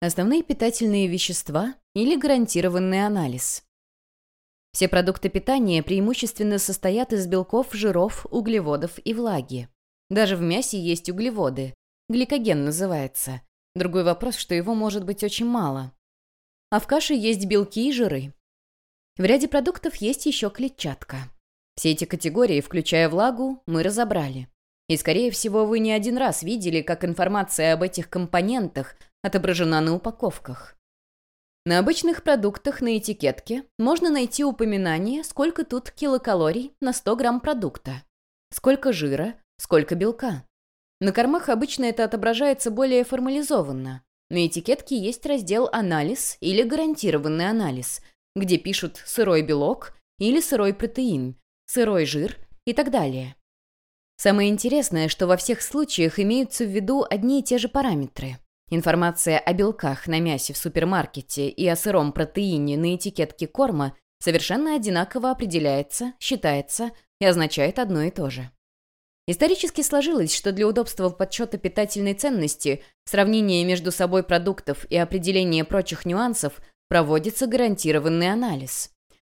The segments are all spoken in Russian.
Основные питательные вещества или гарантированный анализ. Все продукты питания преимущественно состоят из белков, жиров, углеводов и влаги. Даже в мясе есть углеводы. Гликоген называется. Другой вопрос, что его может быть очень мало. А в каше есть белки и жиры. В ряде продуктов есть еще клетчатка. Все эти категории, включая влагу, мы разобрали. И, скорее всего, вы не один раз видели, как информация об этих компонентах отображена на упаковках. На обычных продуктах на этикетке можно найти упоминание, сколько тут килокалорий на 100 грамм продукта, сколько жира, сколько белка. На кормах обычно это отображается более формализованно. На этикетке есть раздел «Анализ» или «Гарантированный анализ», где пишут «сырой белок» или «сырой протеин», «сырой жир» и так далее. Самое интересное, что во всех случаях имеются в виду одни и те же параметры. Информация о белках на мясе в супермаркете и о сыром протеине на этикетке корма совершенно одинаково определяется, считается и означает одно и то же. Исторически сложилось, что для удобства подсчета питательной ценности, сравнения между собой продуктов и определения прочих нюансов проводится гарантированный анализ.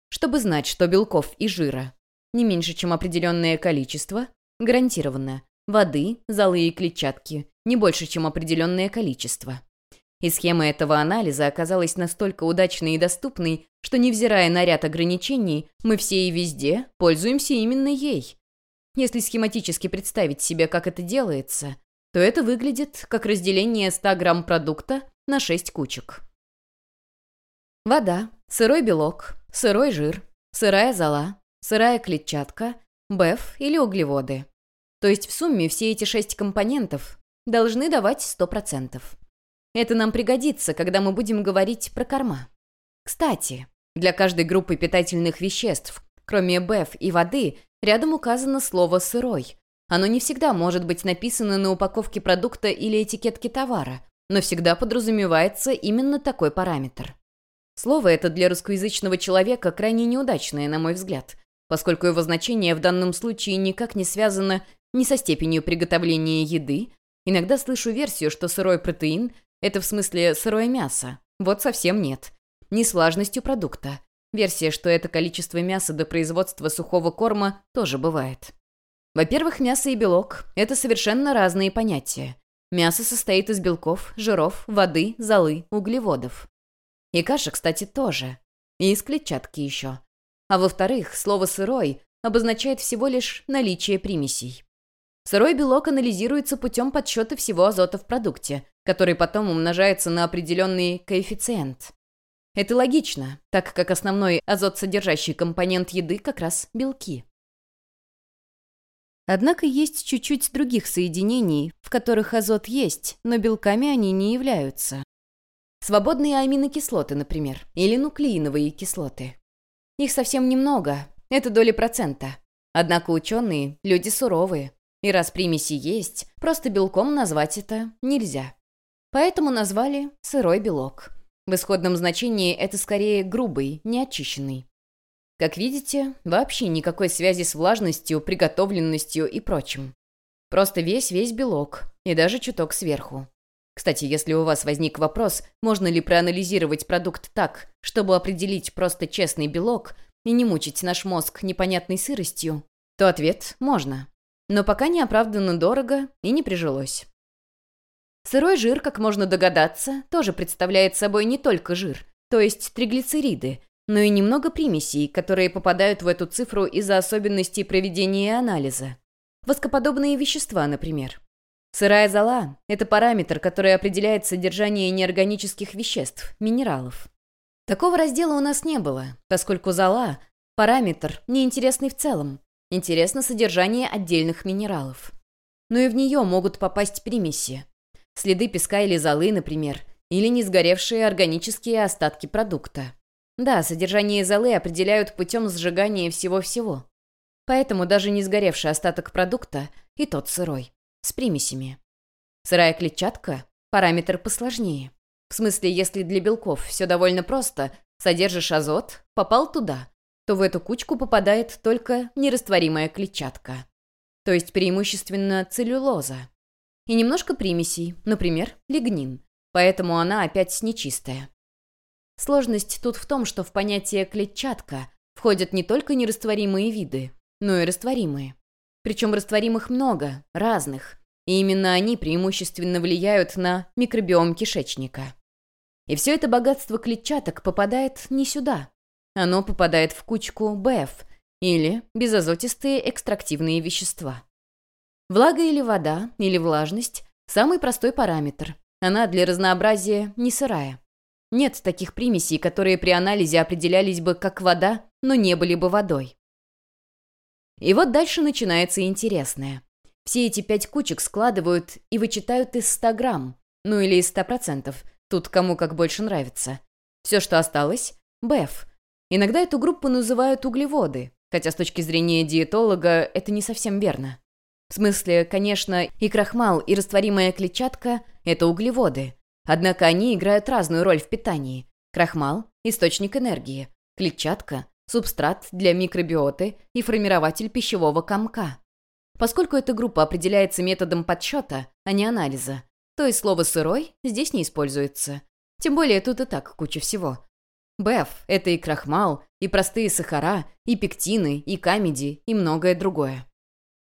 Чтобы знать, что белков и жира не меньше, чем определенное количество, гарантированно, воды, золы и клетчатки не больше, чем определенное количество. И схема этого анализа оказалась настолько удачной и доступной, что, невзирая на ряд ограничений, мы все и везде пользуемся именно ей. Если схематически представить себе, как это делается, то это выглядит как разделение 100 грамм продукта на 6 кучек. Вода, сырой белок, сырой жир, сырая зола, сырая клетчатка, БЭФ или углеводы. То есть в сумме все эти шесть компонентов должны давать 100%. Это нам пригодится, когда мы будем говорить про корма. Кстати, для каждой группы питательных веществ, кроме БЭФ и воды, рядом указано слово «сырой». Оно не всегда может быть написано на упаковке продукта или этикетке товара, но всегда подразумевается именно такой параметр. Слово это для русскоязычного человека крайне неудачное, на мой взгляд, поскольку его значение в данном случае никак не связано ни со степенью приготовления еды, Иногда слышу версию, что сырой протеин – это в смысле сырое мясо. Вот совсем нет. Ни с влажностью продукта. Версия, что это количество мяса до производства сухого корма, тоже бывает. Во-первых, мясо и белок – это совершенно разные понятия. Мясо состоит из белков, жиров, воды, золы, углеводов. И каша, кстати, тоже. И из клетчатки еще. А во-вторых, слово «сырой» обозначает всего лишь наличие примесей. Сырой белок анализируется путем подсчета всего азота в продукте, который потом умножается на определенный коэффициент. Это логично, так как основной азот-содержащий компонент еды как раз белки. Однако есть чуть-чуть других соединений, в которых азот есть, но белками они не являются. Свободные аминокислоты, например, или нуклеиновые кислоты. Их совсем немного, это доли процента. Однако ученые – люди суровые, и раз примеси есть, просто белком назвать это нельзя. Поэтому назвали сырой белок. В исходном значении это скорее грубый, неочищенный. Как видите, вообще никакой связи с влажностью, приготовленностью и прочим. Просто весь-весь белок, и даже чуток сверху. Кстати, если у вас возник вопрос, можно ли проанализировать продукт так, чтобы определить просто честный белок и не мучить наш мозг непонятной сыростью, то ответ – можно но пока не оправданно дорого и не прижилось. Сырой жир, как можно догадаться, тоже представляет собой не только жир, то есть триглицериды, но и немного примесей, которые попадают в эту цифру из-за особенностей проведения анализа. Воскоподобные вещества, например. Сырая зола – это параметр, который определяет содержание неорганических веществ, минералов. Такого раздела у нас не было, поскольку зола – параметр, неинтересный в целом, Интересно содержание отдельных минералов. Но и в нее могут попасть примеси. Следы песка или золы, например, или несгоревшие органические остатки продукта. Да, содержание золы определяют путем сжигания всего-всего. Поэтому даже не сгоревший остаток продукта и тот сырой, с примесями. Сырая клетчатка – параметр посложнее. В смысле, если для белков все довольно просто, содержишь азот, попал туда, то в эту кучку попадает только нерастворимая клетчатка. То есть преимущественно целлюлоза. И немножко примесей, например, лигнин. поэтому она опять нечистая. Сложность тут в том, что в понятие «клетчатка» входят не только нерастворимые виды, но и растворимые. Причем растворимых много, разных, и именно они преимущественно влияют на микробиом кишечника. И все это богатство клетчаток попадает не сюда. Оно попадает в кучку БФ, или безазотистые экстрактивные вещества. Влага или вода, или влажность – самый простой параметр. Она для разнообразия не сырая. Нет таких примесей, которые при анализе определялись бы как вода, но не были бы водой. И вот дальше начинается интересное. Все эти пять кучек складывают и вычитают из 100 грамм, ну или из 100%, тут кому как больше нравится. Все, что осталось – БЭФ. Иногда эту группу называют углеводы, хотя с точки зрения диетолога это не совсем верно. В смысле, конечно, и крахмал, и растворимая клетчатка – это углеводы. Однако они играют разную роль в питании. Крахмал – источник энергии, клетчатка – субстрат для микробиоты и формирователь пищевого комка. Поскольку эта группа определяется методом подсчета, а не анализа, то и слово «сырой» здесь не используется. Тем более тут и так куча всего. БЭФ – это и крахмал, и простые сахара, и пектины, и камеди, и многое другое.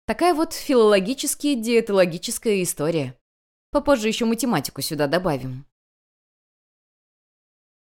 Такая вот филологически-диетологическая история. Попозже еще математику сюда добавим.